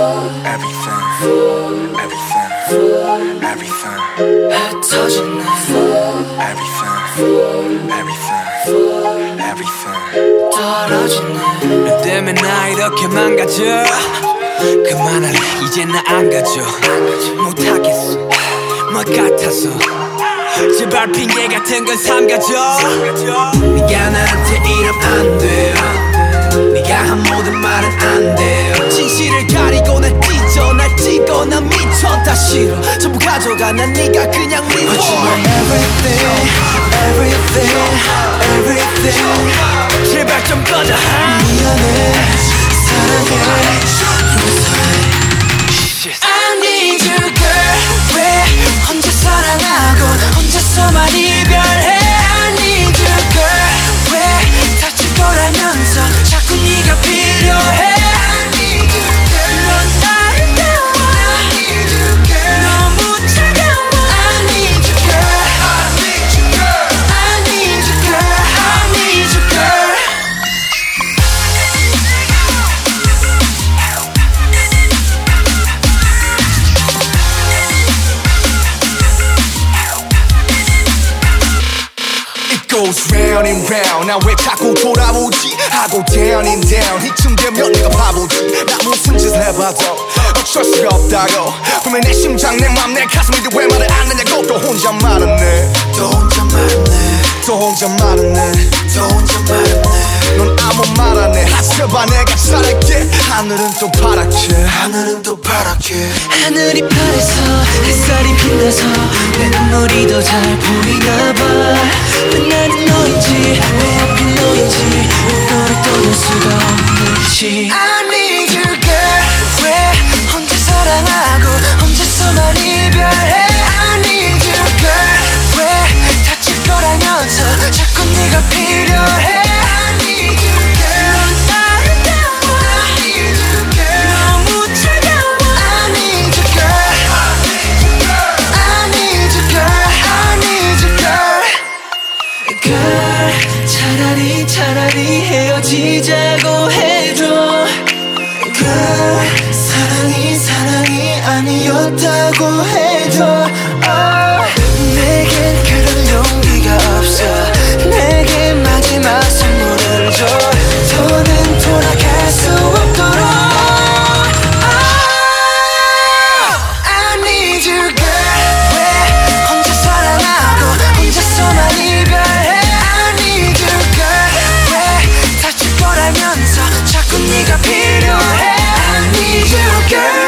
everything, everything, everything, 흩어지네 everything, everything, everything. 떨어지네 너 때문에 나 이렇게 망가져 그만할래 이제 나 안 가져 못하겠어 뭐 같아서 제발 핑계 같은 건 삼가져 네가 나한 다 싫어 전부 가져가 난 네가 그냥 미워 But you are everything everything everything 제발 좀 꺼져 미안해 사랑해 goes round and round 나왜 자꾸 돌아오지? 하고 down and down. 이쯤 되면 내가 바보지. 나 무슨 짓을 해봐도 어쩔 수가 없다고. 분명 내 심장 내 맘 내 가슴인데 왜 말을 안 하냐고. 또 혼자 말았네. 또 혼자 말네. 또 혼자 말았네. 또 혼자 말네. 넌 아무 말 안 해. 하셔봐 내가 잘할게. 하늘은 또 파랗게. 하늘은 또 파랗게. 하늘이 파래서 햇살이 빛나서 내 눈물이 더 잘 보이나 봐 왜 너인지 왜 너를 떠날 수가 없는지 차, 차라리 차라리 헤어지자고 해줘. 그 사랑이 사랑이 아니었다고 해. Girl.